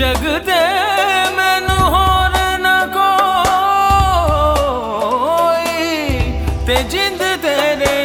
ਜਗ ਮੈਨੂੰ ਹੋਰ ਨਾ ਕੋਈ ਤੇ ਜਿੰਦ ਤੇਰੇ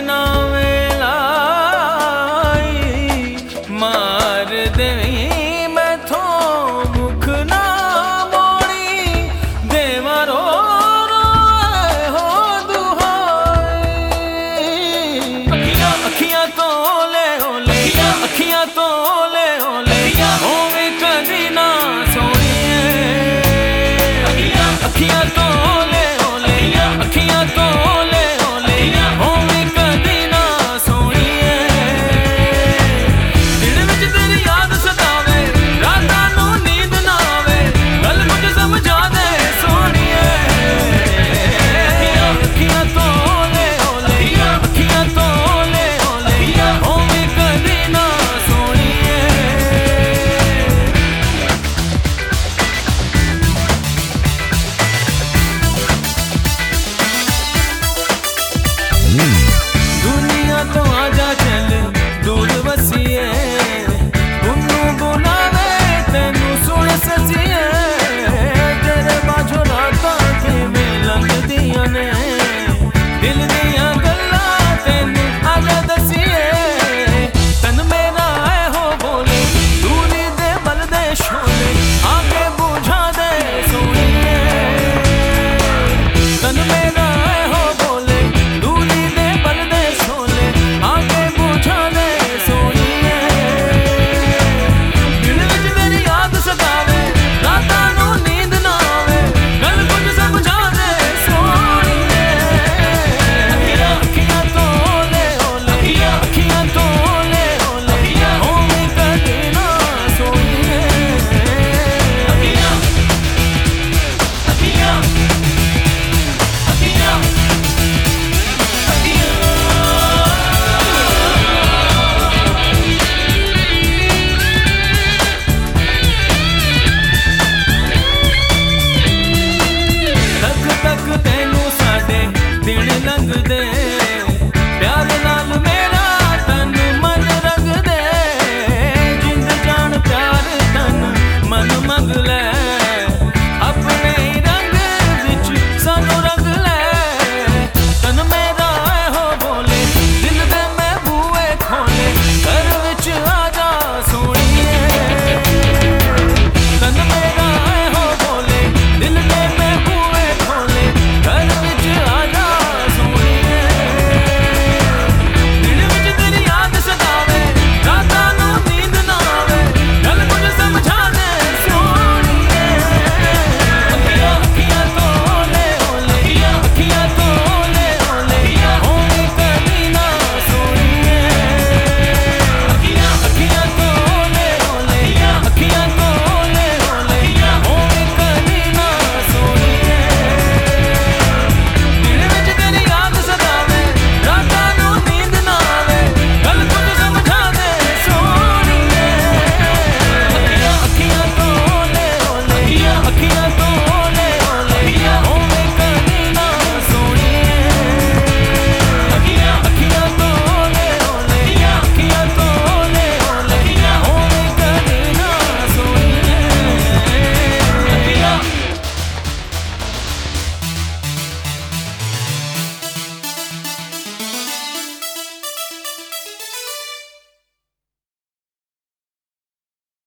yandı de.